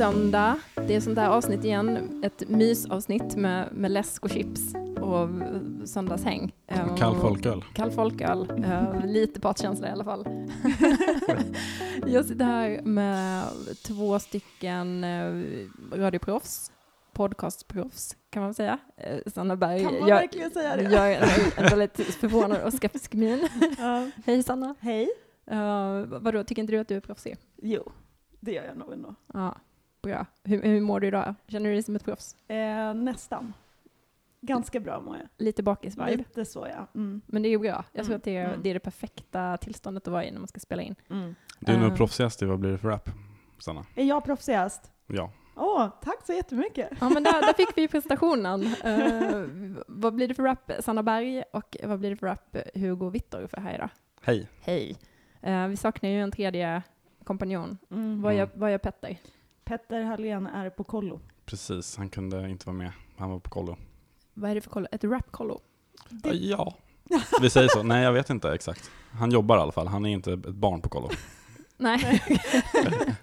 Det är söndag, det är sånt där avsnitt igen, ett mysavsnitt med, med läsk och chips och söndagshäng. Kall folköl. Kall folköl, uh, lite partykänsla i alla fall. jag sitter här med två stycken uh, radioproffs, podcastproffs kan man säga. Uh, Sanna Berg. Kan man jag, verkligen säga det? Jag är en väldigt förvånad och skeptisk min. Ja. Hej Sanna. Hej. Uh, vadå, tycker inte du att du är proffsig? Jo, det gör jag nog ändå. Ja, bra. Hur, hur mår du idag? Känner du dig som ett proffs? Eh, nästan. Ganska bra mår jag. Lite bakis-vibe? Lite så ja. Mm. Men det är ju bra. Jag tror Mm, att det är, mm. det är det perfekta tillståndet att vara i när man ska spela in. Mm. Du är nog Eh. proffsigast i Vad blir det för rap? Sanna? Är jag proffsigast? Ja. Åh, tack så jättemycket. Ja, men där, där fick vi presentationen. Eh, vad blir det för rap Sanna Berg och vad blir det för rap Hugo Vittor för här idag? Hej. Hej. Eh, vi saknar ju en tredje kompanjon. Mm. Vad, gör, vad gör Petter? Petter Hallén är på kollo. Precis, han kunde inte vara med. Han var på kollo. Vad är det för kollo? Ett rap-kollo? Det... Ja, vi säger så. Nej, jag vet inte exakt. Han jobbar i alla fall. Han är inte ett barn på kollo. Nej.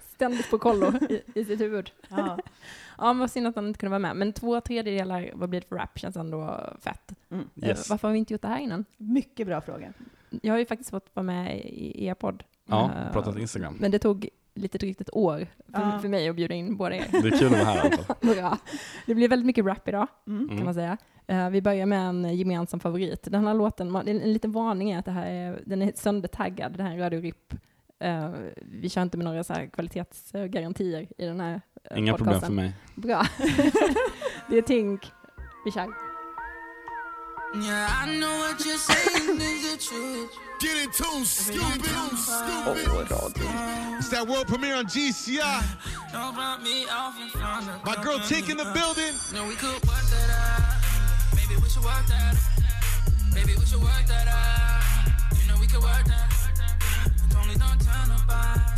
Ständigt på kollo i, i sitt huvud. Ja. Ja, men vad synd att han inte kunde vara med. Men två tredjedelar, vad blir det för rap, känns ändå fett. Mm. Eh, Yes. Varför har vi inte gjort det här innan? Mycket bra fråga. Jag har ju faktiskt fått vara med i er podd. Ja, Eh, pratat Instagram. Men det tog lite drygt ett år för, Ja. för mig att bjuda in båda er. Det är kul att vara här fall. Bra. Det blir väldigt mycket rap idag, Mm. kan Mm. man säga. Eh, vi börjar med en gemensam favorit. Den här låten, man- en, en liten varning är att det här är, den är söndertaggad, det här är Radio RIP. Eh, vi kör inte med några så här kvalitetsgarantier i den här uh, Inga problem för mig. Bra. det är Tink. Vi kör. Yeah, Get in tune, stupid, stupid. All day. It's that world premiere on GCI. My girl taking in the building. No, we could work that out. Maybe we should work that out. Maybe we should work that out. You know we could work that out. No time to buy.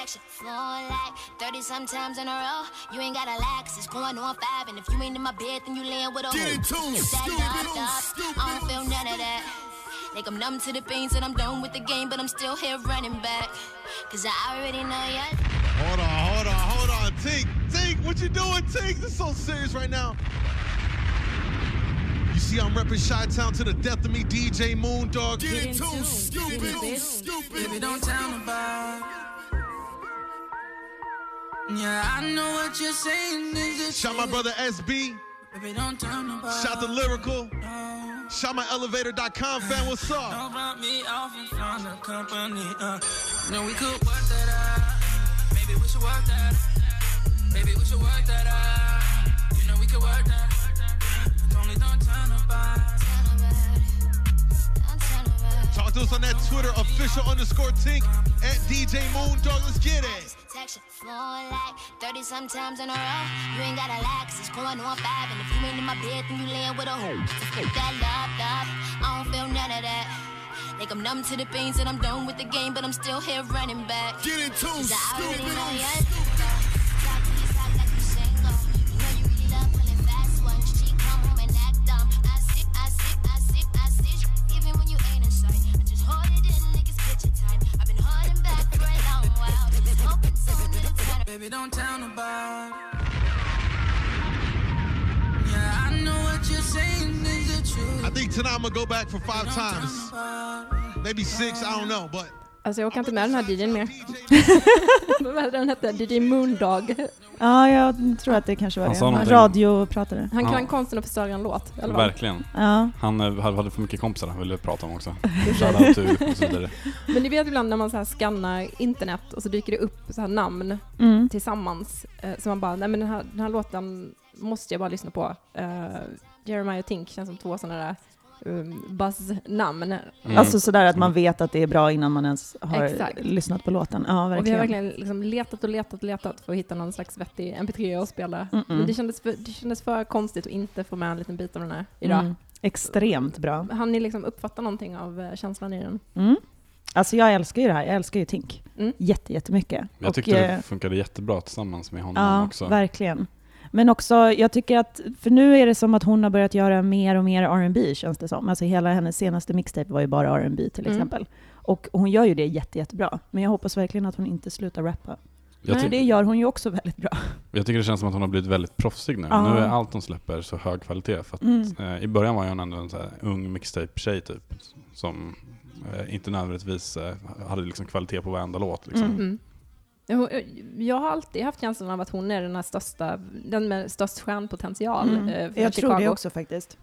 I just you like 30 sometimes in a row. You ain't gotta lie, 'cause it's going on five. And if you ain't in my bed, then you laying with a Get hoe. in tune, It's stupid, stupid. I don't feel none of that. Like I'm numb to the pains and I'm done with the game, but I'm still here running back. Cause I already know you. Hold on, hold on, hold on. Tink, Tink, what you doing, Tink? This is so serious right now. You see, I'm repping Chi-Town to the death of me, DJ Moondog. Get in tune, stupid, Baby, stupid. don't tell nobody. Yeah, I know what you're saying is Shout my brother SB. Baby, don't nobody. Shout the lyrical. No. Shout my elevator.com fan. What's up? Don't me off in front of company. Uh, no, we could work that out. Maybe we should work that. Maybe we should work that out. You know we could work that. But only don't turn about. Talk to us on that Twitter official underscore Tink at DJ Moondog. Let's get it. just text you for like 30 sometimes in a row. You ain't gotta lie, 'cause it's going on five. And if you ain't in my bed, then you laying with a hoe. Just that love, love. I don't feel none of that. Like I'm numb to the pains and I'm done with the game, but I'm still here running back. Get in tune, 'Cause I already stupid. Baby, don't tell nobody. Yeah, I know what you're saying is the truth. I think tonight I'm gonna go back for five Don't times. Maybe six, I don't know, but Alltså jag orkar inte med den här DJn mer. Vad den hette? DJ Moondog. Ja, jag tror att det kanske var Han det. Han radiopratare. Han kan Ja. konsten att förstöra en låt. fall. Verkligen. Ja. Han eh, hade för mycket kompisar han ville prata om också. Shoutout to och så vidare. Men ni vet ibland när man så här skannar internet och så dyker det upp så här namn Mm. tillsammans. Eh, så man bara, nej men den här, den här låten måste jag bara lyssna på. Uh, Jeremiah Tink känns som två sådana där buzz-namn. Mm. Alltså sådär att man vet att det är bra innan man ens har Exakt. lyssnat på låten. Ja, Och vi verkligen. har verkligen liksom letat och letat och letat för att hitta någon slags vettig mp3 att spela. Mm-mm. Men det kändes, för, det kändes för konstigt att inte få med en liten bit av den här idag. Mm. Extremt bra. Han ni liksom uppfatta någonting av eh, känslan i den? Mm. Alltså jag älskar ju det här. Jag älskar ju Tink. Mm. Jätte, jättemycket. Jag Och, tyckte eh, det funkade jättebra tillsammans med honom Ja, också. verkligen. Men också, jag tycker att, för nu är det som att hon har börjat göra mer och mer R&B känns det som. Alltså hela hennes senaste mixtape var ju bara R&B till Mm. exempel. Och hon gör ju det jätte, jättebra. Men jag hoppas verkligen att hon inte slutar rappa. Jag, det gör hon ju också väldigt bra. jag tycker det känns som att hon har blivit väldigt proffsig nu. Ja. Nu är allt hon släpper så hög kvalitet. För att, Mm. eh, I början var hon ändå en så här ung mixtape-tjej typ. Som eh, inte nödvändigtvis eh, hade liksom kvalitet på varenda låt. Liksom. Mm. Mm. Jo, Jag har alltid haft känslan av att hon är den här största, den med störst stjärnpotential Mm. eh, för Jag Chicago. tror det också faktiskt.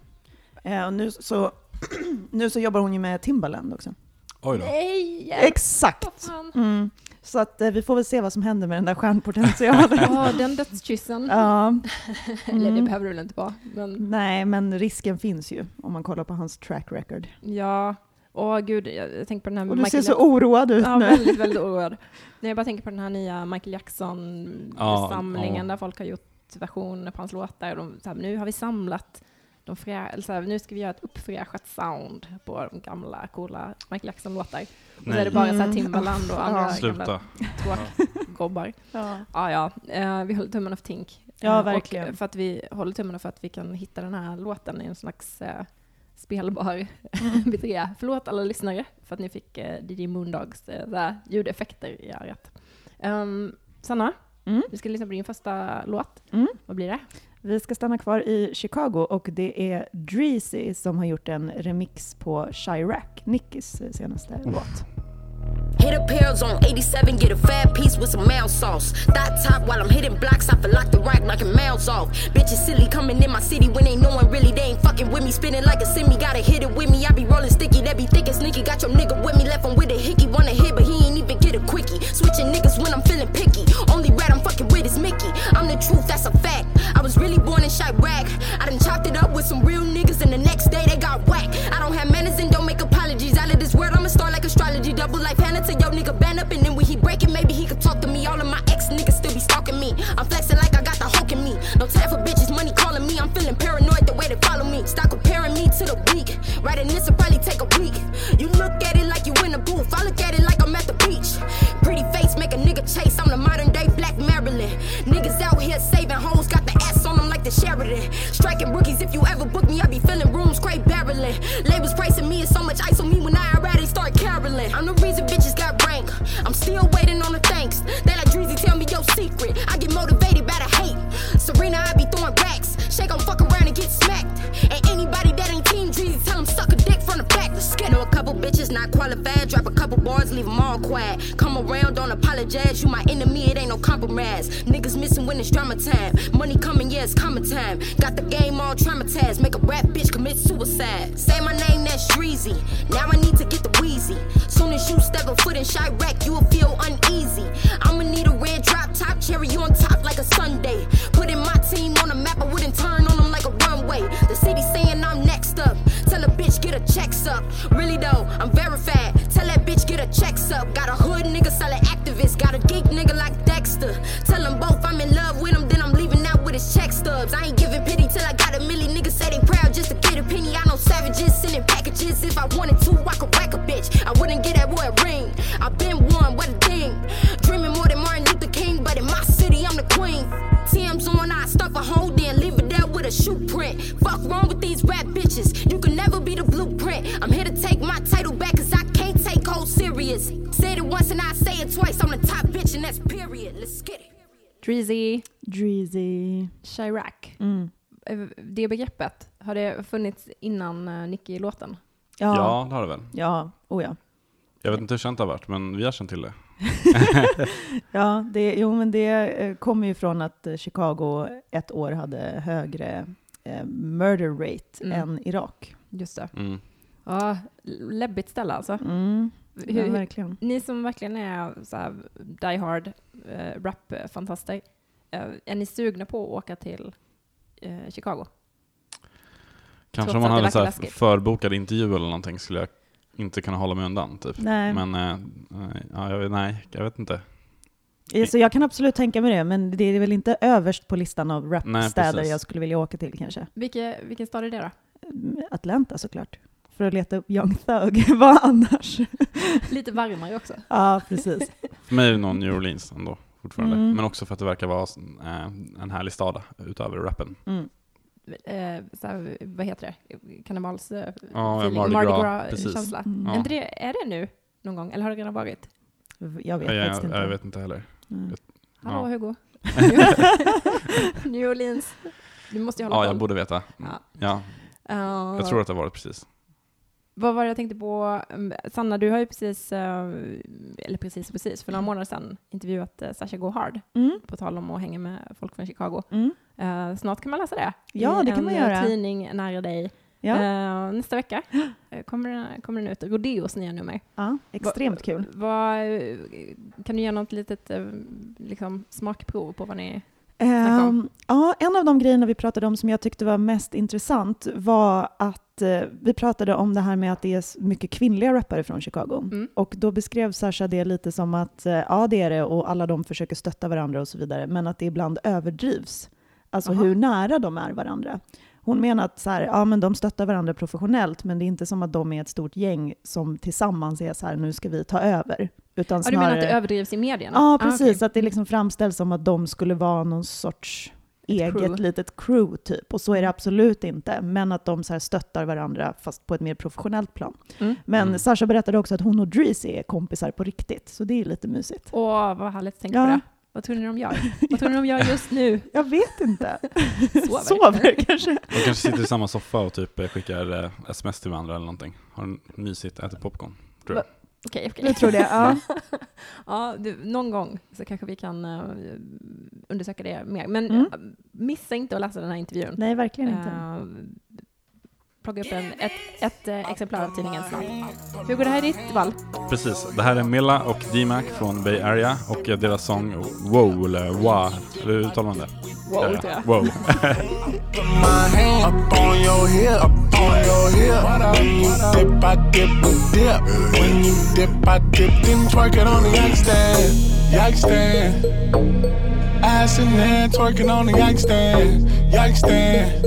Eh, och nu, så, nu så jobbar hon ju med Timbaland också. Oj då. Nej! Exakt! Mm. Så att eh, vi får väl se vad som händer med den där stjärnpotentialen. Ja, den dödskyssen. ja. Eller det Mm. behöver det väl inte vara. Men Nej, men risken finns ju om man kollar på hans track record. ja, åh gud, jag, tänker på den här Och du ser Michael så oroad ut Ja, nu. väldigt, väldigt oroad. Nej, jag bara tänker på den här nya Michael Jackson-samlingen Ja, ja. där folk har gjort versioner på hans låtar. Och de, så här, nu har vi samlat de frä, så här, nu ska vi göra ett uppfräschat sound på de gamla coola Michael Jackson-låtar. Och så är det bara så här Mm. Timbaland och andra Ja. gamla Sluta. tråkgobbar. Ja. Ja, ja, eh, vi håller tummarna för Tink. Ja, Eh, verkligen. För att vi håller tummarna för att vi kan hitta den här låten i en slags eh, spelbar B3. Förlåt alla lyssnare för att ni fick eh, DJ Moondogs eh, där ljudeffekter i örat. Um, Sanna, Mm. vi ska lyssna på din första låt. Mm. Vad blir det? Vi ska stanna kvar i Chicago och det är Dreezy som har gjort en remix på Chirac, Nickis eh, senaste låt. Hit a pair on 87, get a fat piece with some mouse sauce. Thought top while I'm hitting blocks, I feel like the rock, knocking mouths off. Bitches silly coming in my city when they knowin' really they ain't fucking with me. Spinning like a semi, gotta hit it with me. I be rolling sticky, that be thick and sneaky. Got your nigga with me, left him with a hickey. Wanna hit, but he ain't even get a quickie. Switching niggas when I'm feeling picky. Only rat I'm fucking with is Mickey. I'm the truth, that's a fact. I was really born in Chirac. I done chopped it up with some real niggas, and the next day they got whacked. I don't have manners and. World, I'ma start like astrology. Double life Hannah to yo nigga band up, and then when he break apologize. You my enemy, it ain't no compromise. Niggas missing when it's drama time. Money coming, yeah, it's coming time. Got the game all traumatized. Make a rap bitch commit suicide. Say my name, that's Dreezy. Now I need to get the wheezy. Soon as you step a foot in Chirac, you will feel uneasy. I'ma need a red drop top, cherry on top like a Sunday. Putting my team on the map, I wouldn't turn on them like a runway. The city saying I'm next up. Tell a bitch get a checks up. Really though, I'm verified. Tell that bitch get a checks up. Got a Dreezy, Dreezy. Chirac. Mm. Eh, Det begreppet, har det funnits innan uh, Nicki-låten? Ja. Ja, det har det väl. Ja, oh ja. Jag vet inte hur känt det har varit, men vi har känt till det. Ja, det, jo, men det eh, kommer ju från att Chicago ett år hade högre eh, murder rate Mm. än Irak. Just det. Mm. Ja, läbbigt ställe alltså. Mm. Hur- Ja, verkligen. Ni som verkligen är så här die hard eh, rap-fantaster, eh, är ni sugna på att åka till eh, Chicago? Kanske Trots om man hade så här förbokad intervju eller någonting skulle jag inte kunna hålla mig undan. Typ. Nej. Men eh, nej, ja, jag, vet- nej, jag vet inte. Eh, Så jag kan absolut tänka mig det, men det är väl inte överst på listan av rapstäder jag skulle vilja åka till kanske. Vilke, vilken stad är det då? Mm, Atlanta såklart. För att leta upp Young Thug. Vad annars? Lite varmare också. ja, precis. För mig är det nog New Orleans ändå. fortfarande. Mm. Men också för att det verkar vara eh, en härlig stad utöver rappen. Mm. Eh, så här, vad heter det? Karnevals... Eh, Ja, feeling, Mardi Gras, precis. känsla. Mm. Är, Ja. det, är det nu någon gång? Eller har det redan varit? Jag vet Ja, faktiskt jag, inte. jag vet inte heller. Mm. Hallå Ja. Hugo. New Orleans. Du måste ju hålla Ja, jag borde veta. Ja. Ja, Eh, jag tror att det har varit precis. Vad var det jag tänkte på? Um, Sanna, du har ju precis, eh, eller precis precis, för några månader sedan intervjuat uh, Sasha Go Hard, Mm. på tal om att hänga med folk från Chicago. Mm. Eh, snart kan man läsa det. Ja, I det kan en man eh, göra. tidning nära dig. Ja. Eh, nästa vecka eh, kommer, den, kommer den ut. Rodeos nya nummer. ja, extremt kul. Vad, eh, kan du ge något litet eh, liksom, smakprov på vad ni... Ehm, ja, en av de grejerna vi pratade om som jag tyckte var mest intressant var att eh, vi pratade om det här med att det är mycket kvinnliga rappare från Chicago. Mm. Och då beskrev Sasha det lite som att eh, ja, det är det och alla de försöker stötta varandra och så vidare, men att det ibland överdrivs. Alltså Aha. hur nära de är varandra. Hon menar att så här, ja, men de stöttar varandra professionellt, men det är inte som att de är ett stort gäng som tillsammans är så här, nu ska vi ta över. Utan Ja, du menar att det snarare- överdrivs i medierna? Ja, Ah, precis. okej. Att det liksom framställs som att de skulle vara någon sorts eget crew. litet crew, typ. Och så är det absolut inte. Men att de så här stöttar varandra, fast på ett mer professionellt plan. Mm. Men Mm. Sasha berättade också att hon och Dreezy är kompisar på riktigt, så det är lite mysigt. Åh, vad härligt. Tänk Ja. på det. Vad tror ni de gör? vad tror ni de gör just nu? Jag vet inte. Sover. Sover kanske. De kanske sitter i samma soffa och typ skickar eh, sms till varandra eller någonting. Har en mysigt, äter popcorn. Tror jag. Okej, okej. Jag tror det, ja. Ja, du, någon gång så kanske vi kan eh, undersöka det mer. Men Mm. eh, missa inte att läsa den här intervjun. Nej, verkligen inte. Eh, plocka upp en, ett, ett eh, exemplar av tidningen snart. Hugo, det här är ditt val. Precis, det här är Milla och D-Mac från Bay Area och deras sång Wow eller Wa, eller hur uttalar man det? Wow, Ja, tror jag. Wow. Put my hand up on your hip, up on your hip. When you dip, I dip, we dip. When you dip, I dip, then twerk it on the yak stand, yak stand. Ass in there, twerking on the yak stand, yak stand.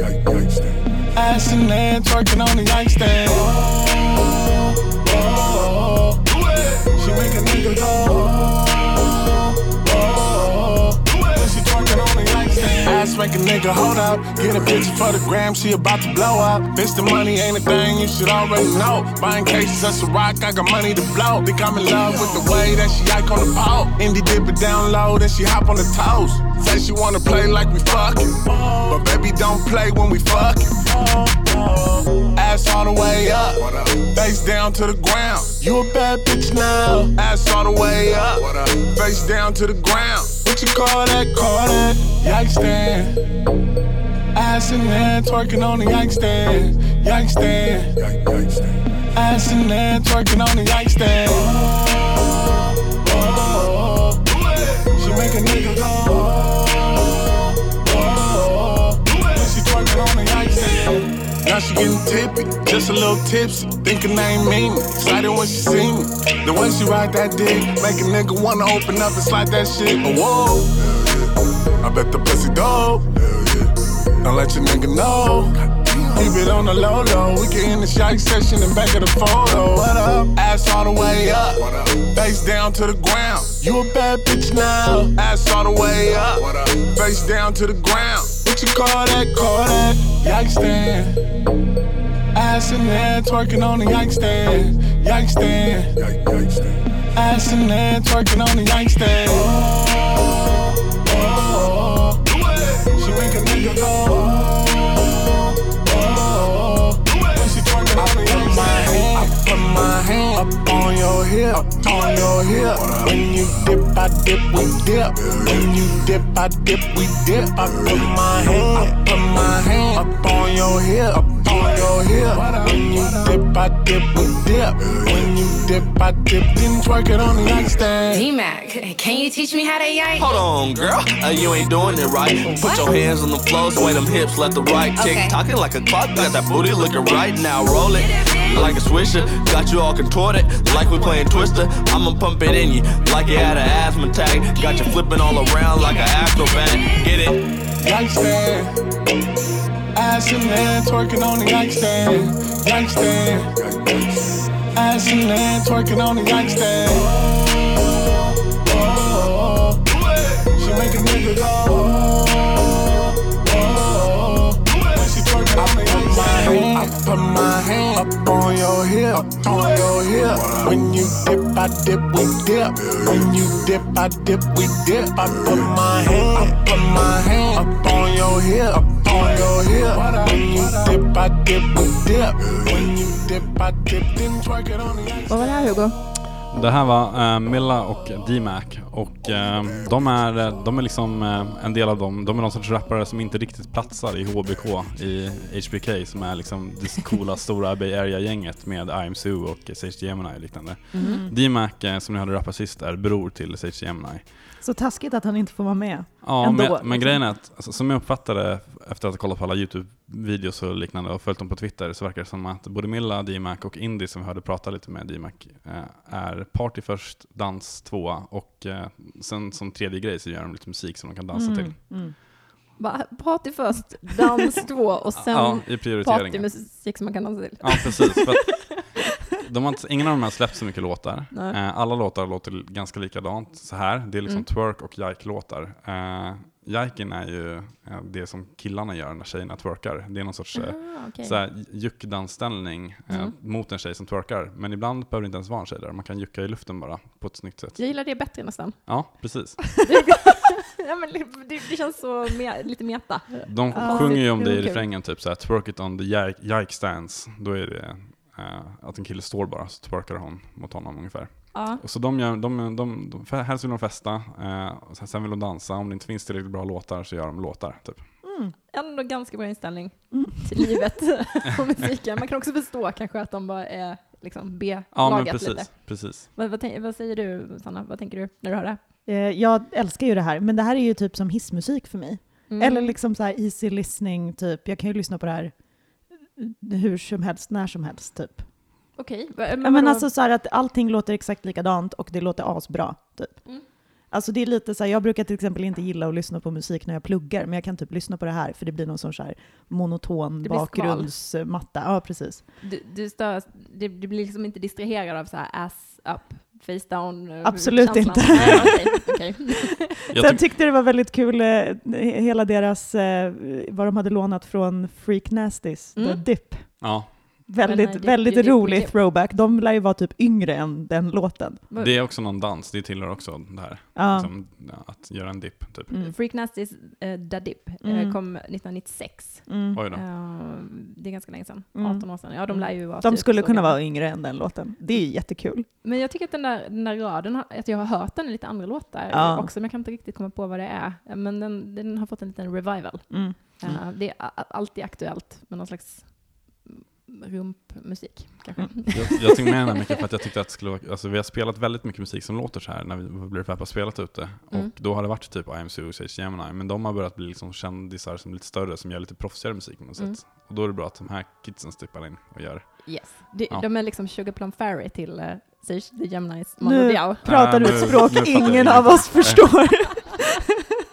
Ass in there, twerking on the yak stand. Oh, oh, oh. she make a nigga go. Make a nigga hold up. Get a picture for the gram, she about to blow up. Bitch, the money ain't a thing, you should already know. Buying cases, that's a rock, I got money to blow. Think I'm in love with the way that she ike on the pole. Indie dip it down low, then she hop on the toes. Say she wanna play like we fucking. But baby, don't play when we fucking. Ass all the way up, face down to the ground. You a bad bitch now. Ass all the way up, face down to the ground. What you call that? Call that yak stand. Ass in there, twerking on the yak stand. Yak stand. Ass in there, twerking on the yak stand. Oh, she make a nigga go. Oh, oh, oh. Now she getting tippy, just a little tipsy. Thinking I ain't mean me. Excited when she see me. The way she ride that dick, make a nigga wanna open up and slide that shit. Oh, whoa. I bet the pussy dope. Don't let your nigga know. Keep it on the low low. We get in the shot session and back of the photo. What up? Ass all the way up. Face down to the ground. You a bad bitch now. Ass all the way up. Face down to the ground. What you call that? Call that yak stand. Ass in there, twerking on the yak stand. Yak stand. Ass in there, twerking on the yak stand. Oh, she make a nigga go. Put my hand up on your hip, up on your hip. When you dip, I dip, we dip. When you dip, I dip, we dip. I put my hand, I put my hand up on your hip, up on your hip. When you dip, I dip, we dip. When you dip, I dip, then twerk it on the yak stand. D-Mac, can you teach me how to yike? Hold on, girl. Uh, you ain't doing it right. Put your hands on the floor, sway them hips, let the right tick. Okay. Talking like a clock, got that booty looking right now. Roll it like a swisher. Got you all contorted, like we playing Twister. I'ma pump it in you, like you had an asthma attack. Got you flipping all around like an acrobat. Get it? Yak stand. Ass in there, twerking on the yak stand. Yak stand. Ass in there, twerking on the yak put my hand up on your hip, up on your hip. When you dip, I dip, we dip. When you dip, I dip, we dip. I put my hand, I put my hand up on your hip, up on your hip. When you dip, I dip, we dip. When you dip, I dip, then twerk it on the Hugo? Det här var eh, Milla och D-Mac och eh, de, är, eh, de är liksom eh, en del av dem, de är någon sorts rappare som inte riktigt platsar i HBK i HBK som är liksom det coola stora Bay Area-gänget med I'm Sue och Sage Gemini och liknande. Mhm. D-Mac eh, som ni hörde rappa sist är bror till Sage Gemini. Så taskigt att han inte får vara med. Ja, Ändå, men, liksom. men grejen är att alltså, som jag uppfattade efter att ha kollat på alla YouTube-videos och liknande och följt dem på Twitter så verkar det som att både Milla, D-Mac och Indy som vi hörde prata lite med D-Mac eh, är party först, dans tvåa och eh, sen som tredje grej så gör de lite musik som de kan dansa till. Mm. Party först, dans två och sen Ja, partymusik som man kan dansa till. Ja, precis. För att de har inte, ingen av dem har släppt så mycket låtar. Eh, alla låtar låter ganska likadant så här. Det är liksom Mm. twerk och jike-låtar. Eh, jiken är ju eh, det som killarna gör när tjejerna twerkar. Det är någon sorts eh, Ah, så här juckdansställning eh, Mm. mot en tjej som twerkar. Men ibland behöver det inte ens vara en tjej där. Man kan jucka i luften bara på ett snyggt sätt. Jag gillar det bättre nästan. Ja, precis. ja, men det, det känns så me- lite meta. De sjunger ju om Det i refrängen, typ såhär twerk it on the jike, jike stance. Då är det eh, att en kille står bara, så twerkar hon mot honom ungefär. Ja. Så de gör, de, de, de, de, helst vill de festa, eh, och sen- vill de dansa. Om det inte finns tillräckligt bra låtar så gör de låtar. Typ. Mm. Ändå ganska bra inställning Mm. till livet och musiken. Man kan också förstå kanske att de bara är liksom B-laget Ja men lite. precis. precis. Vad, vad, vad säger du Sanna? Vad tänker du när du hör det? Eh, Jag älskar ju det här, men det här är ju typ som hissmusik för mig. Mm. Eller liksom så här easy listening, typ. Jag kan ju lyssna på det här hur som helst, när som helst, typ. Okej, Ja, men, men alltså så här att allting låter exakt likadant och det låter asbra, typ. Mm. Alltså det är lite så här, jag brukar till exempel inte gilla att lyssna på musik när jag pluggar, men jag kan typ lyssna på det här för det blir någon sorts så här monoton bakgrundsmatta. Ja, precis. du, du, stör, det, du blir liksom inte distraherad av så här ass up, face down eh, Absolut känslan? inte. Nej, okej, okej. Jag Sen tyck- tyckte det var väldigt kul, eh, hela deras, eh, vad de hade lånat från Freak Nasties, The Mm. Dip. ja, Väldigt, eh, Dip, väldigt Dip, Dip, rolig throwback. De lär ju vara typ yngre än den låten. Det är också någon dans, det tillhör också det här. Ja. Liksom, ja, att göra en dipp, typ. Mm. Freak Nasties uh, Da Dip eh, Mm. kom 1996. Mm. Oj då. Eh, det är ganska länge sedan, Mm. 18 år sedan. Ja, de lär ju vara De typ skulle kunna vara yngre än den låten. Det är jättekul. Men jag tycker att den där, den där raden, har- att jag har hört den i lite andra låtar Ja. också, men jag kan inte riktigt komma på vad det är. Men den, den har fått en liten revival. Mm. Eh, det är alltid aktuellt med någon slags rumpmusik, kanske. Mm. Jag, jag tog med den här mycket för att jag tyckte att det skulle vara, alltså vi har spelat väldigt mycket musik som låter så här när vi Fab har spelat ute. Mm. Och då har det varit typ I am Sage Gemini, men de har börjat bli liksom kändisar som är lite större, som gör lite proffsigare musik på något Mm. sätt. Och då är det bra att de här kidsen stippar in och gör. Yes. De, Ja. de är liksom Sugar Plum Fairy till uh, the Geminis Mando Nu Diao. pratar du ett språk ingen av oss förstår.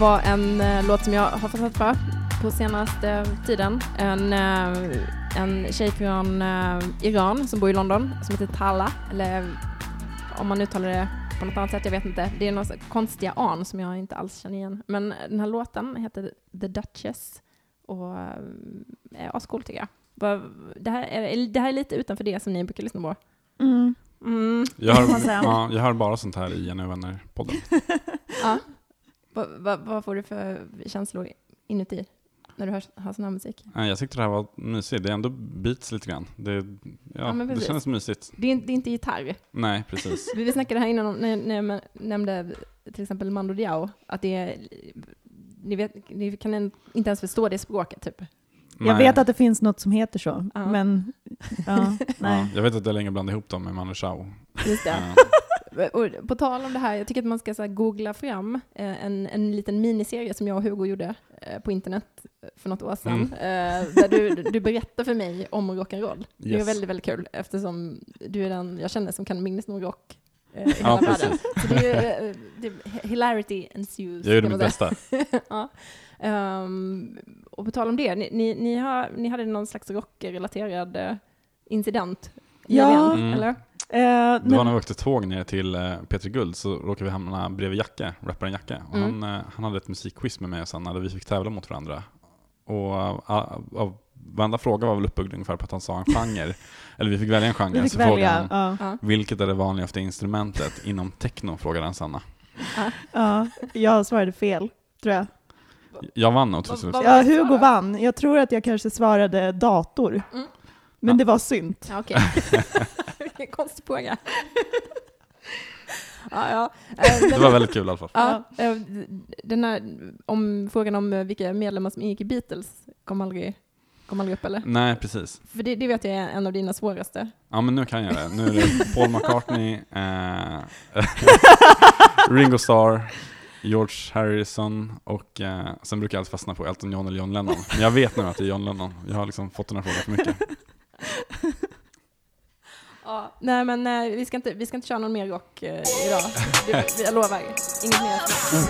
var en eh, låt som jag har fastnat för på senaste tiden. En, eh, en tjej från eh, Iran som bor i London som heter Tala, eller om man uttalar det på något annat sätt, jag vet inte. Det är några konstiga an som jag inte alls känner igen. Men den här låten heter The Duchess och är ascool tycker jag. Det här, är, det här är lite utanför det som ni brukar lyssna på. Mm. Mm. Jag hör, ja, jag hör bara sånt här i och Vänner-podden. Ja. Vad va, vad får du för känslor inuti när du hör, hör sån här musik? Nej, Jag tyckte det här var mysigt. Det är ändå beats lite grann. Det, ja, Ja, men det känns mysigt. Det är, inte- det är inte gitarr. Nej, precis. Vi snackade här innan om, när, när jag nämnde till exempel Mando Diao, att det är, ni, vet, ni kan en, inte ens förstå det språket typ. Jag Nej. vet att det finns något som heter så, Ja. men ja, nej. Ja, jag vet att jag länge blandade ihop dem med Manu Chao. Just det. Och på tal om det här, jag tycker att man ska så googla fram eh, en, en liten miniserie som jag och Hugo gjorde eh, på internet för något år sedan. Mm. Eh, där du, du berättar för mig om rock'n'roll. Det är Yes. väldigt, väldigt kul eftersom du är den jag känner som kan minst nog rock eh, i hela Ja, världen. Så det är ju, eh, det, hilarity ensues. Jag gjorde mitt bästa. ja. Ehm, och på tal om det, ni, ni, ni, har, ni hade någon slags rockrelaterad eh, incident Ja. Mm. eller? Eh, Det var när vi åkte tåg ner till eh, Peter Guld så råkade vi hamna bredvid Jacke, rapparen Jacke. Och Mm. han, eh, han hade ett musikquiz med mig och Sanna där vi fick tävla mot varandra. Och uh, varenda fråga var väl uppbyggd ungefär på att han sa en genre. Eller vi fick välja en genre. vi fick så frågade välja. han, Ja. Ja. vilket är det vanligaste instrumentet inom techno? Frågade han Sanna. Ja, jag svarade fel, tror jag. Jag vann nog Ja, Hugo vann. Jag tror att jag kanske svarade dator. Mm. Men Ja. det var synt. Ja, okej. Vilken konstig fråga. ja, ja. Eh, Det var väldigt kul i alla fall. Ja, eh, den här, om frågan om eh, vilka medlemmar som ingick i Beatles kom aldrig, kom aldrig upp eller? Nej, precis. För det, det vet jag är en av dina svåraste. Ja, men nu kan jag det. Nu är det Paul McCartney, eh, Ringo Starr, George Harrison och eh, sen brukar jag alltid fastna på Elton John eller John Lennon. Men jag vet nu att det är John Lennon. Jag har liksom fått den här frågan för mycket. Ja, nej men nej, vi, ska inte, vi ska inte köra någon mer rock eh, idag. Du, jag lovar. Inget mer. Mm.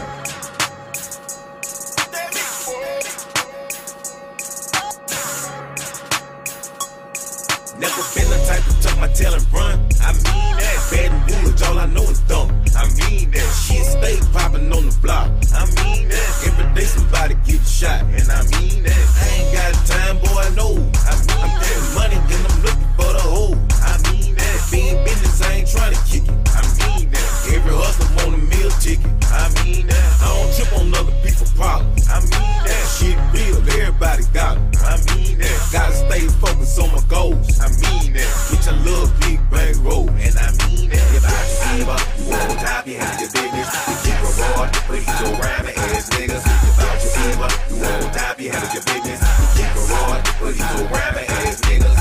Never been the type to tuck my tail and run. I mean that. Bad and Woolwich, all I know is dumb. I mean that. Shit stay popping on the block. I mean that. Every day somebody get shot. And I mean that. I ain't got time, boy, I know. I mean I'm getting money, then I'm looking for the hole. I mean that. Being business, I ain't trying to kick it. I mean that. Every hustle on a meal ticket. I mean that. I don't trip on other people's problems. I mean that. Shit real, everybody got it. I mean that. Gotta stay focused on my goals. I mean that. Bitch, I love big bang roll. And I mean that. If I receive her, you won't you handle your business. You keep a reward, but he's so rhyming ass niggas. If I her, you won't top you handle your business. You keep a reward, but he's so rhyming ass niggas.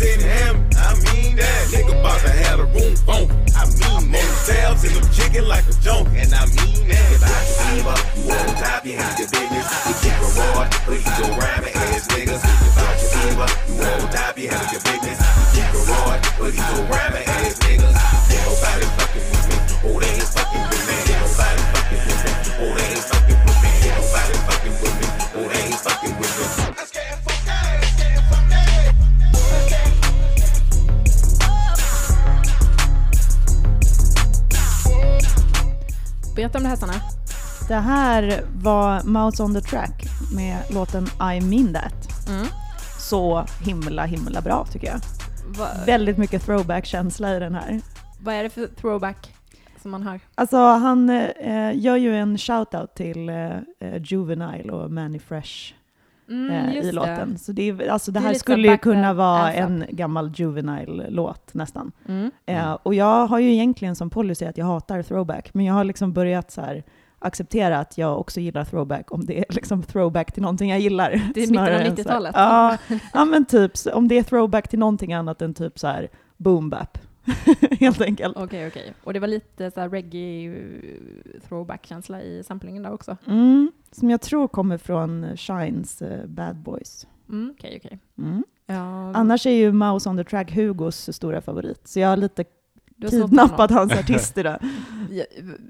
Sitting him. I mean that. Nigga about to have the room phone. I mean that. Tabs and them chicken like a junk. And I mean that. If I can see up, you on top, you have your business. You keep a rod, but you go rhyming ass niggas. If I can see up, you on top, you have your business. You keep a rod, but you go rhyming Det här var Mouse on the Track med låten I mean that. Mm. Så himla himla bra tycker jag. Va, Väldigt mycket throwback-känsla i den här. vad är det för throwback som man hör? Alltså han eh, gör ju en shout-out till eh, eh, Juvenile och Manny Fresh Mm, eh, i låten. Så det, är, alltså det, Det är här skulle ju kunna up, vara up. en gammal Juvenile-låt nästan. Mm. Eh, och jag har ju egentligen som policy att jag hatar throwback, men jag har liksom börjat så här acceptera att jag också gillar throwback om det är liksom throwback till någonting jag gillar. Det är mitten av än så här- 90-talet. Ja, ja, men typ om det är throwback till någonting annat än typ så här boom bap, helt enkelt. Okej, okej. Och det var lite så här reggae eh, i samplingen där också. Mm, som jag tror kommer från Shines eh, Bad Boys. Mm, Okej, okej. Mm. Ja, Annars är ju Mouse on the Track Hugos stora favorit, så jag har lite du har kidnappat honom. hans artist idag. Ja,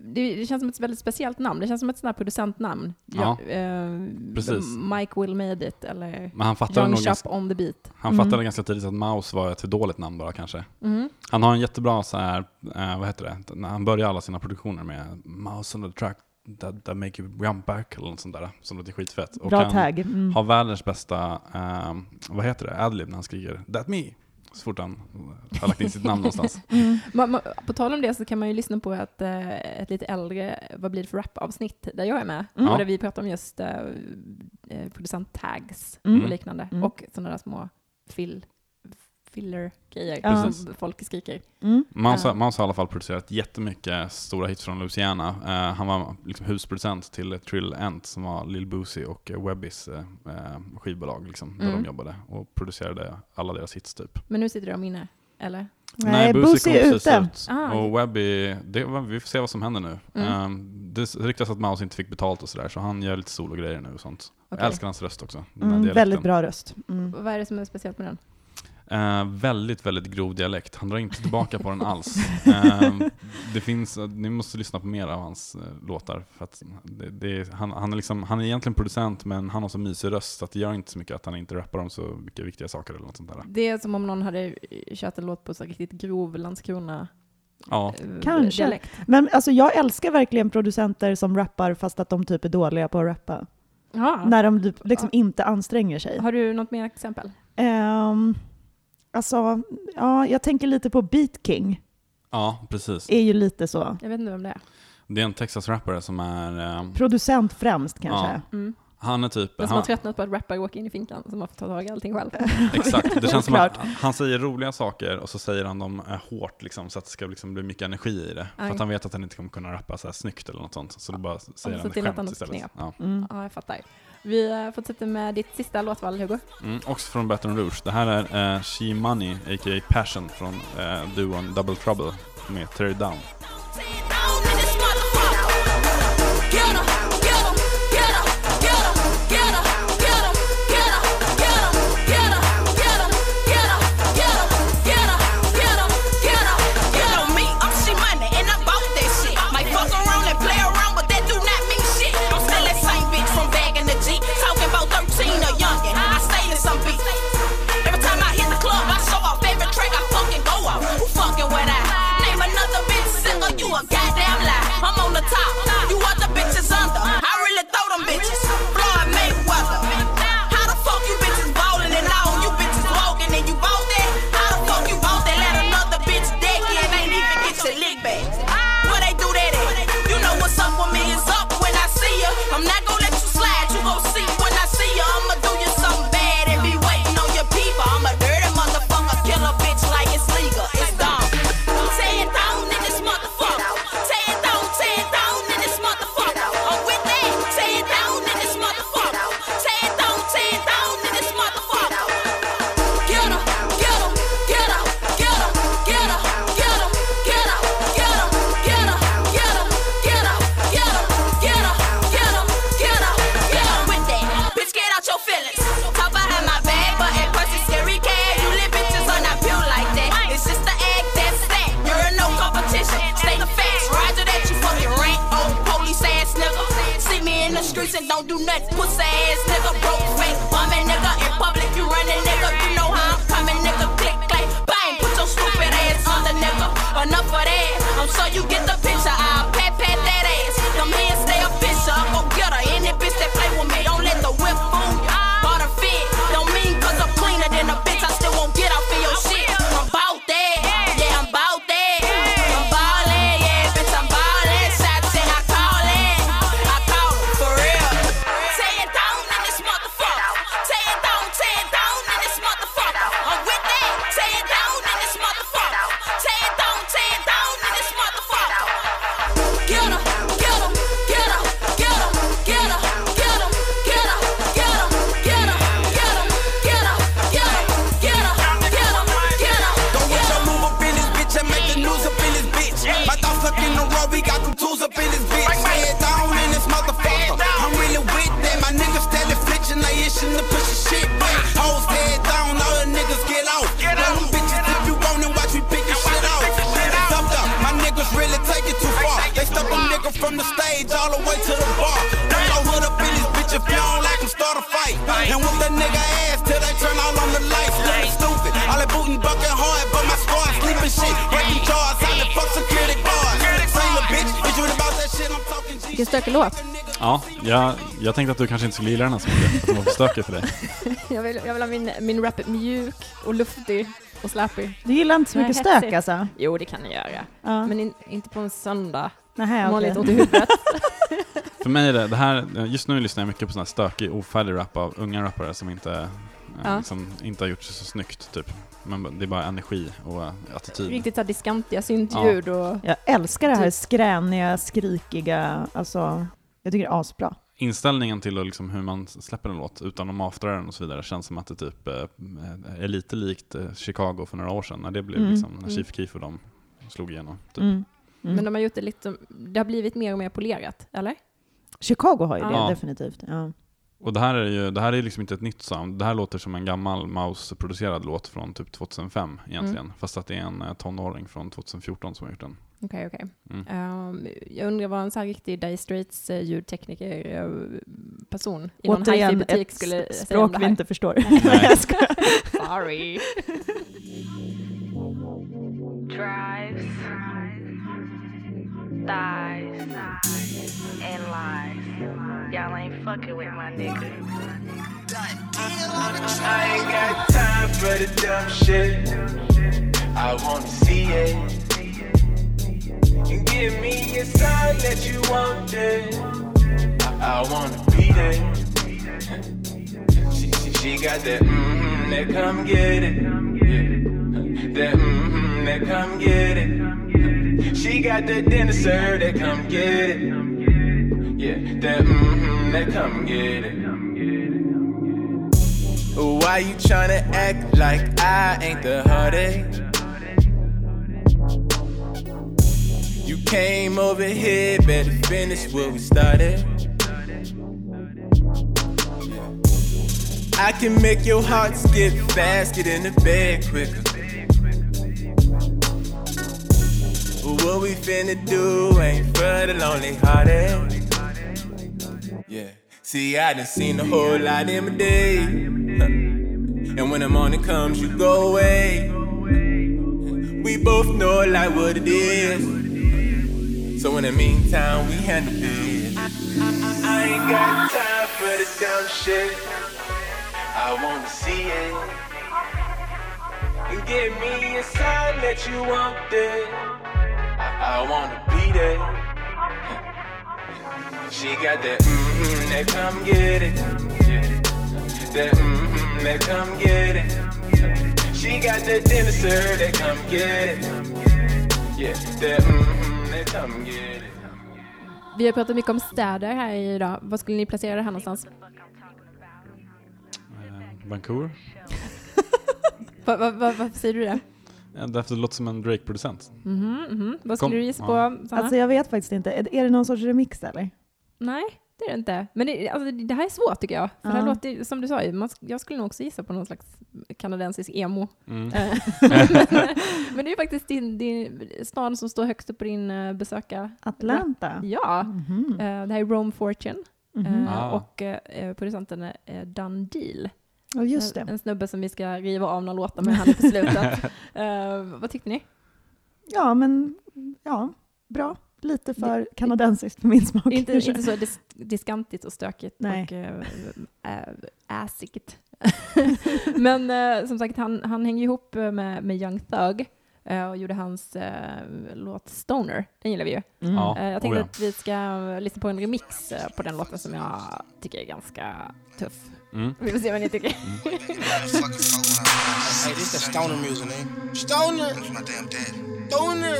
det, det känns som ett väldigt speciellt namn. Det känns som ett sånt här producentnamn. Ja, eh, precis. Mike Will Made It eller Men han fattade nog Shop ganska, on the beat. han Mm. fattade ganska tidigt att Mouse var ett för dåligt namn bara kanske. Mm. Han har en jättebra så här, eh, vad heter det, när han börjar alla sina produktioner med Mouse on the track that, that make you jump back eller något sånt där, som låter skitfett. Och Bra han tag. Mm. har världens bästa, eh, vad heter det, adlib när han skriker That me, så fort han har lagt in sitt namn någonstans. Mm. Ma, ma, på tal om det så kan man ju lyssna på ett, eh, ett lite äldre Vad blir det för rap-avsnitt där jag är med. Mm. Och där vi pratar om just uh, producent-tags Mm. och liknande. Mm. Och sådana där små fill, filler-grejer Ja. som folk skriker. Mm. Mouse, har- Mouse har i alla fall producerat jättemycket stora hits från Louisiana. Eh, han var liksom husproducent till Trill Ent som var Lil Boosie och eh, Webbys eh, skivbolag liksom, där Mm. de jobbade och producerade alla deras hits typ. Men nu sitter de inne, eller? Nej, Boosie Boosie är ute. ut. Ah. Och Webby, det, vi får se vad som händer nu. Mm. Um, det ryktas att Mouse inte fick betalt och sådär, så han gör lite sologrejer nu och sånt. Okej. Jag älskar hans röst också. Mm, väldigt bra röst. Mm. Vad är det som är speciellt med den? Eh, väldigt, väldigt grov dialekt. Han drar inte tillbaka på den alls. Ehm, det finns, ni måste lyssna på mer av hans eh, låtar. För att det, det han, han, är liksom, han är egentligen producent, men han har så mysig röst så att det gör inte så mycket att han inte rappar om så mycket viktiga saker eller något sånt där. Det är som om någon hade kört en låt på så riktigt grov Landskrona Ja, eh, Kanske. dialekt. Men alltså, jag älskar verkligen producenter som rappar fast att de typ är dåliga på att rappa. Ja. När de typ liksom inte anstränger sig. Har du något mer exempel? Um, alltså, ja, jag tänker lite på Beat King. ja, precis. Är ju lite så. Jag vet inte vem det är. Det är en Texas-rappare som är... ehm, Producent främst kanske. Ja. Mm. han är typ... Den som han, har tröttnat på att rappare åker in i finkan, som har fått ta tag i allting själv. Exakt, det känns som att han säger roliga saker och så säger han dem eh, hårt liksom, så att det ska liksom bli mycket energi i det. För Aj. att han vet att han inte kommer kunna rappa så här snyggt eller något sånt. Så då bara säger han ett till något skämt istället. Ja. Mm. Ja, jag fattar. Vi eh, fortsätter med ditt sista låtval, Hugo. Mm, också från Baton Rouge. Det här är uh, She Money, a.k.a. Passion, från uh, duon Double Trouble med Tear It Down. I'm on the top. You other bitches under. Ja, jag, tänkte att du kanske inte skulle gilla den här så mycket, för att den var för stökig för dig. Jag vill, jag vill ha min, min rap mjuk och luftig och slappig. Du gillar inte så Nej, mycket hetsig. stök alltså? Jo, det kan jag göra. Ja. Men in, inte på en söndag. Nähä, okej. lite ont i huvudet. För mig är det, det här, just nu lyssnar jag mycket på sån här stökig, ofärdig rap av unga rappare som inte, eh, Ja. liksom, inte har gjort sig så snyggt, typ. Men det är bara energi och eh, attityd. Riktigt så diskantiga syntljud och... Jag älskar det här Typ. skräniga, skrikiga, alltså, jag tycker det är asbra. Inställningen till liksom hur man släpper en låt utan att maftra den och så vidare känns som att det typ eh, är lite likt eh, Chicago för några år sedan när det blev Mm. liksom, när Mm. Chief Keef och de slog igenom. Typ. Mm. Mm. Men de har gjort det lite, det har blivit mer och mer polerat, eller? Chicago har ju det Ja. definitivt. Ja. Och det här är ju det här är liksom inte ett nytt sound. Det här låter som en gammal Mouse-producerad låt från typ 2005 egentligen. Mm. Fast att det är en eh, tonåring från 2014 som har gjort den. Okej, okej. Mm. Ehm, jag undrar vad en sån här riktig Dire Straits uh, ljudtekniker eh, person i någon Återigen, ett skulle säga om språk det vi inte förstår. Nej. Sorry. drives, thighs, and lies. Y'all ain't fucking with my nigga. I ain't got time for the dumb shit. I wanna see it. And give me a sign that you want it. I, I wanna be there. She, she, she got that mm-hmm, that come get it. That mm-hmm, that come get it. She got that dinner served, that come get it. Yeah, that mm-hmm, that come get it. Why you tryna act like I ain't the heartache? Came over here, better finish what we started. I can make your heart skip fast, get in the bed quicker. But what we finna do ain't for the lonely hearted. Yeah. See, I done seen a whole lot in my day. And when the morning comes, you go away. We both know like what it is. So in the meantime, we handle this. I ain't got time for the dumb shit. I wanna see it. And give me a sign that you want it. I, I wanna be there. She got that mm-hmm, that come get it. That mm-hmm, that come get it. She got that dinner served, that come get it. Yeah, that mm-hmm, Vi har pratat mycket om städer här idag. Vad skulle ni placera det här någonstans? Eh, Vancouver? Va, va, va, varför säger du det? Ja, därför det låter som en Drake-producent. Mhm, mhm. Vad skulle Kom. du gissa Ja. på, Sanna? Alltså jag vet faktiskt inte. Är, är det någon sorts remix eller? Nej, det är det inte. Men det, alltså, det här är svårt tycker jag. För det här Ja. låter, som du sa, man, jag skulle nog också gissa på någon slags kanadensisk emo. Mm. Eh, Men det är ju faktiskt din, din stad som står högst upp på din uh, besöka. Atlanta? Ja, Mhm. Eh, det här är Rome Fortune. Mhm. Eh, Ah. Och eh, producenten är Done Deal. Ja, just det. En, en snubbe som vi ska riva av några låtar med här på slutet. Vad tyckte ni? Ja, men ja, bra. Lite för kanadensiskt för min smak. Inte, inte så dis diskantigt och stökigt Nej. och äh, äh, assigt. Men eh, som sagt, han, han hänger ihop eh, med, med Young Thug eh, och gjorde hans eh, låt Stoner. Den gillar vi ju. Mm. Ja, Eh, jag tänkte oh ja. att vi ska lyssna på en remix eh, på den låten som jag tycker är ganska tuff. Mm. Vi får se vad ni tycker. Hey, this that stoner music, nigga. Stoner. That's my damn dad. Stoner.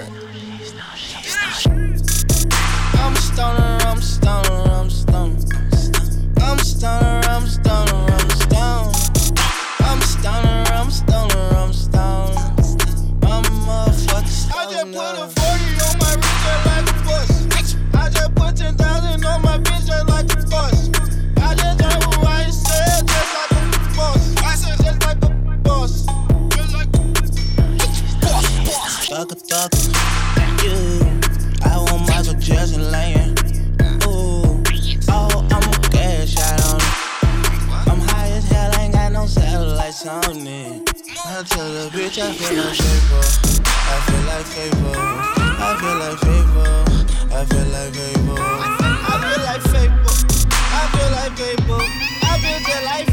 I'm a stoner, I'm a stoner, I'm a stoner. I'm a stoner, I'm a stoner, I'm a stoner. I'm a stoner, I'm a stoner, I'm a stoner. I'm a motherfucking stoner. I just put a 40 on my wrist just like a bus. I just put 10,000 on my bitch just like a bus. I just drive a white cell just like a boss. I said just like a boss. Just like a boss, boss. Thugger, thugger. Laying. Ooh. Oh, I'm a gas shot on it. I'm high as hell, ain't got no satellites on it. I tell the bitch I feel like paper. I feel like paper. I feel like paper. I feel like paper. I feel like paper. I feel like paper. I feel like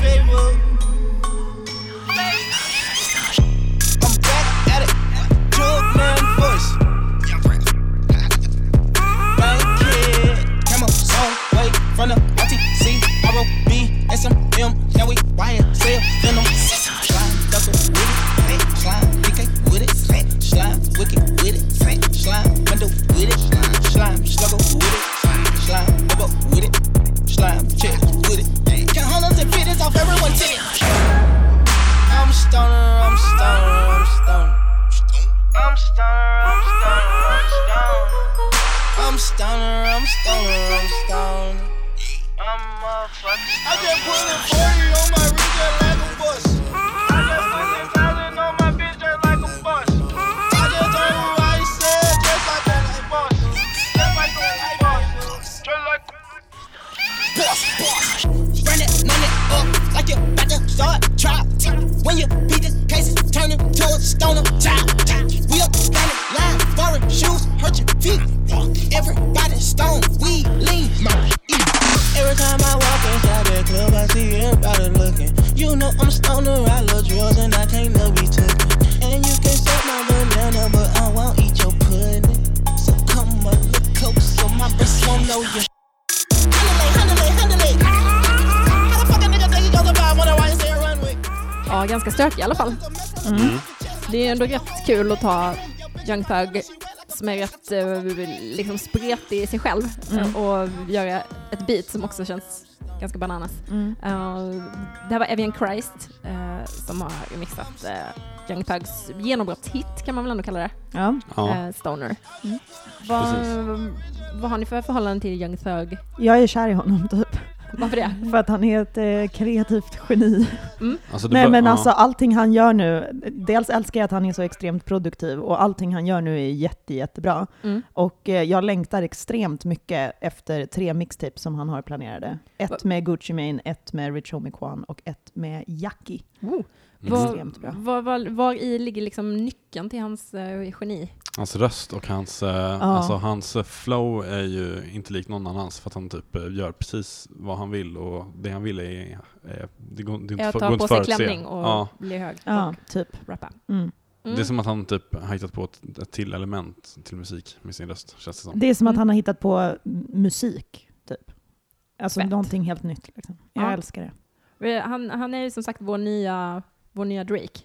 and M. now we motherfucking stoner. Stökig i alla fall. Mm. Det är ändå rätt kul att ta Young Thug som är rätt eh, liksom spretig i sig själv Mm. eh, och göra ett beat som också känns ganska bananas. Mm. Eh, det här var Evian Christ som har remixat uh, Young Thugs genombrottshit kan man väl ändå kalla det. Ja. Stoner. Mm. Vad, vad har ni för förhållande till Young Thug? Jag är kär i honom typ. Varför det? För att han är ett eh, kreativt geni. Mm. Alltså, Nej men ja. alltså allting han gör nu, dels älskar jag att han är så extremt produktiv och allting han gör nu är jätte, jättebra. Mm. Och eh, jag längtar extremt mycket efter tre mixtapes som han har planerade. Ett med Gucci Mane, ett med Rich Homie Quan och ett med Jackie. Oh. Mm. Extremt bra. Var, var, var i ligger liksom nyckeln till hans eh, geni? Hans röst och hans, eh, alltså, hans eh, flow är ju inte lik någon annans för att han typ eh, gör precis vad han vill och det han vill är, är det går, det är inte Jag för- tar går på inte sig förutse. klänning och Ja. blir hög Ja, och typ. rappa. Mm. Det är som att han typ har hittat på ett, ett till element till musik med sin röst, känns det som. Det är som att Mm. han har hittat på musik, typ. Alltså Fett. någonting helt nytt. Liksom. Jag Ja. älskar det. Han, han är ju som sagt vår nya, vår nya Drake.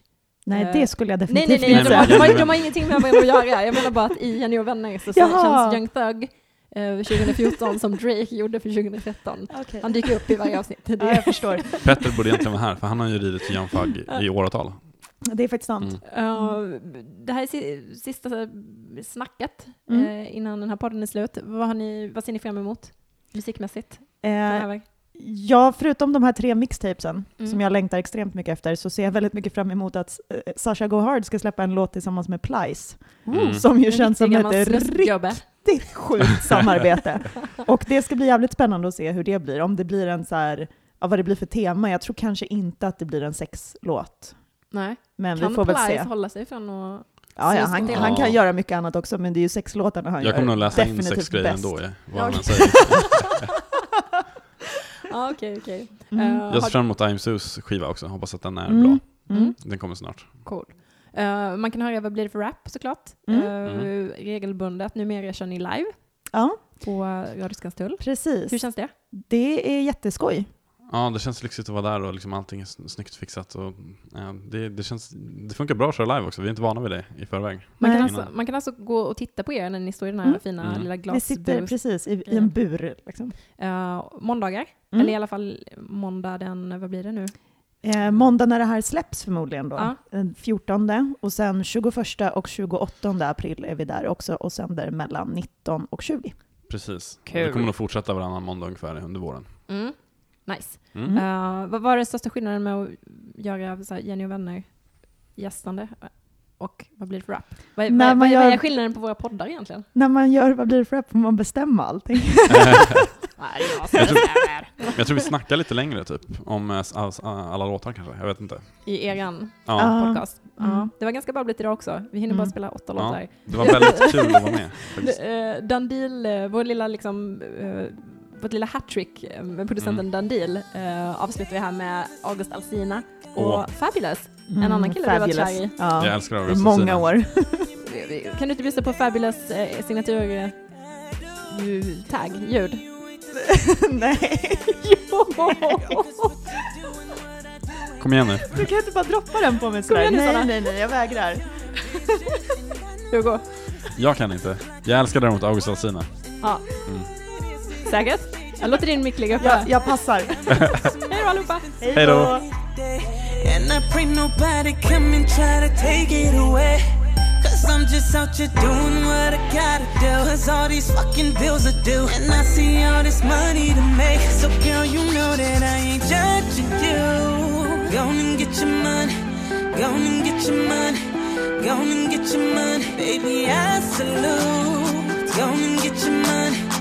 Nej, Eh, det skulle jag Nej, definitivt nej, nej, inte de har, säga. de, har, de har ingenting med varandra att göra. Jag menar bara att i Jenny och vänner så Jaha. känns Young Thug eh, 2014 som Drake gjorde för 2013. Okej. Han dyker upp i varje avsnitt. Det, Ja, jag förstår. Petter borde egentligen vara här, för han har ju ridit Young Thug i åratal. Det är faktiskt sant. Mm. Eh, det här är si- sista så snacket Mm. eh, innan den här podden är slut. Vad, har ni, vad ser ni fram emot musikmässigt? framöver? Ja, förutom de här tre mixtapesen Mm. som jag längtar extremt mycket efter så ser jag väldigt mycket fram emot att eh, Sasha Go Hard ska släppa en låt tillsammans med Plice. Mm. Som ju En känns som ett riktigt sjukt samarbete. Och det ska bli jävligt spännande att se hur det blir. Om det blir en så här, ja, vad det blir för tema. Jag tror kanske inte att det blir en sexlåt. Nej. Men kan vi får väl Plies se. hålla sig från att... Ja, ja, han, han kan göra mycket annat också, men det är ju sexlåtarna han Jag gör kommer nog läsa in bäst. ändå, ja, vad Ja, han säger. Ja, okej, okej. Mm. Eh, Jag ser fram emot I'm Sus skiva också, hoppas att den är Mm. bra. Mm. Den kommer snart. Cool. Eh, man kan höra Vad blir det för rap såklart. Mm. Eh, Regelbundet. Numera kör ni live Ja, på Radio Skanstull. precis. Hur känns det? Det är jätteskoj. Ja, det känns lyxigt att vara där och liksom allting är sn- snyggt fixat. Och, ja, det, det, känns, det funkar bra att köra live också, vi är inte vana vid det i förväg. Man kan, alltså, man kan alltså gå och titta på er när ni står i den här Mm. fina Mm. lilla Vi sitter glasbus. precis i, i en bur. Liksom. Uh, måndagar, Mm. eller i alla fall måndag den, vad blir det nu? Eh, måndag när det här släpps förmodligen då, Ja. den 14 och sen 21 och 28 april är vi där också och sänder mellan 19 och 20. Precis. Kul. Det kommer nog fortsätta varannan måndag ungefär under våren. Mm. Nice. Mm. Eh, vad var den största skillnaden med att göra så här, Jenny och vänner gästande? Och vad blir det för rap? Vad, är- När vad, man vad, är- vad gör- är skillnaden på våra poddar egentligen? När man gör Vad blir det för rap får man bestämma allting. Nej, jag tror, jag tror vi snackar lite längre typ, om eh, alla låtar kanske, jag vet inte. I eran Ja, Ja. podcast. Ja, Mm. det var ganska babbligt idag också. Vi hinner bara Mm. spela åtta Ja. låtar. det var väldigt kul att vara med. faktiskt. Uh, Dandil, eh, vår lilla liksom, uh, vårt lilla hattrick eh, med producenten Dandil uh, avslutar vi här med August Alsina och Åh. Fabulous. En annan kille du har varit Mm, Fabulous. kär i. Ja, Jag älskar August många Alsina. år. Kan du inte bjussa på Fabulous eh, signatur eh, tagg, ljud? Nej, Kom igen nu. du kan inte bara droppa den på mig sådär. Nej, nej, nej, jag vägrar. Hugo? Jag kan inte. Jag älskar däremot August Alsina. Ja. Mm. Säkert? Jag låter din mick ligga uppe. Jag, jag passar. Hej då allihopa! Hej då! And I pray nobody come and try to take it away. Cause I'm just out here doing what I gotta do. Cause all these fucking bills are due. And I see all this money to make. So, girl, you know that I ain't judging you. Go on and get your money. Go on and get your money. Go on and get your money. Baby, I salute. Go on and get your money.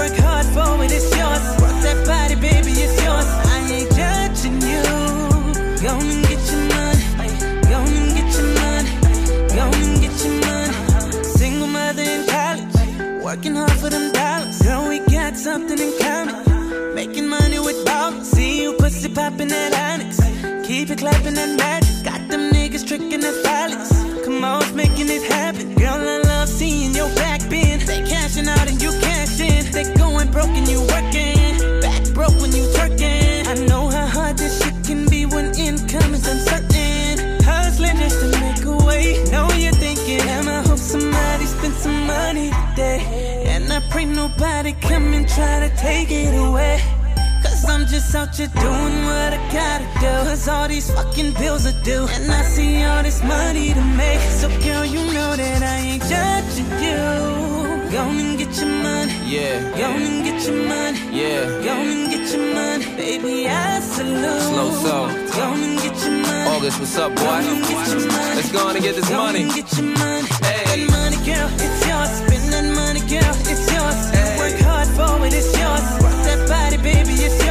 Working hard for it it's yours set party baby it's yours i need just you gonna get your money i gonna get your money gonna get your money single mother in parts walking hard for them dollars. Girl, we got something in common. Making money with ballers. See you pussy popping that Onyx. Keep it clapping that magic. Tricking their violence. Come on, it's making it happen. Girl, I love seeing your back bend. They cashing out and you cash in. They going broke and you working. Back broke when you twerking. I know how hard this shit can be when income is uncertain. Hustling just to make a way. Know you're thinking, damn, I hope somebody spend some money today. And I pray nobody come and try to take it away. Just out here doing what I gotta do. Cause all these fucking bills are due. And I see all this money to make. So, girl, you know that I ain't judging you. Go and get your money. Yeah, Go and get your money. yeah. Go and get your money. Baby, I salute. Slow soul. Go and get your money. August, what's up, Go boy? and get your money. Let's go on and get this Go money. and get your money. Hey. That money, girl, it's yours. Spend that money, girl, it's yours. You Hey. work hard for it, it's yours. Work that body, baby, it's yours.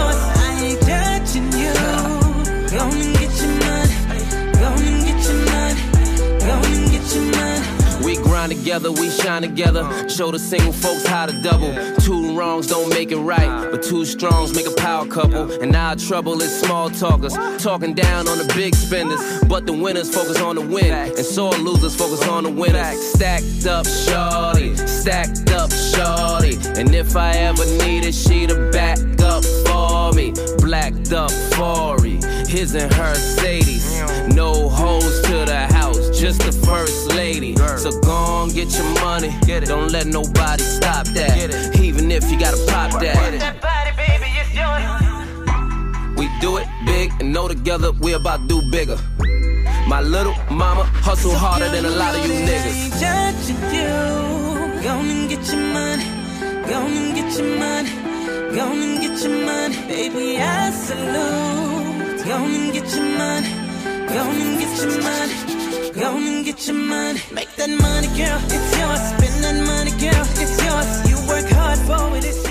Together, we shine together. Show the single folks how to double. Two wrongs don't make it right, but two strongs make a power couple. And our trouble is small talkers, talking down on the big spenders. But the winners focus on the win, and sore losers focus on the winners. Stacked up, shorty, stacked up, shorty. And if I ever needed, she to back up for me. Blacked up, Fori, his and her Sadies. No hoes to the house, just the first lady. So go on, get your money. Get it. Don't let nobody stop that. Even if you gotta pop that. That body, baby, it's yours. We do it big and know together we about to do bigger. My little mama hustle harder than a lot of you niggas. I ain't judging you. Go and get your money. Go and get your money. Go and get your money. Baby, I salute. Go and get your money. Go and get your money. Go and get your money, make that money, girl. It's yours. Spend that money, girl. It's yours. You work hard for it. It's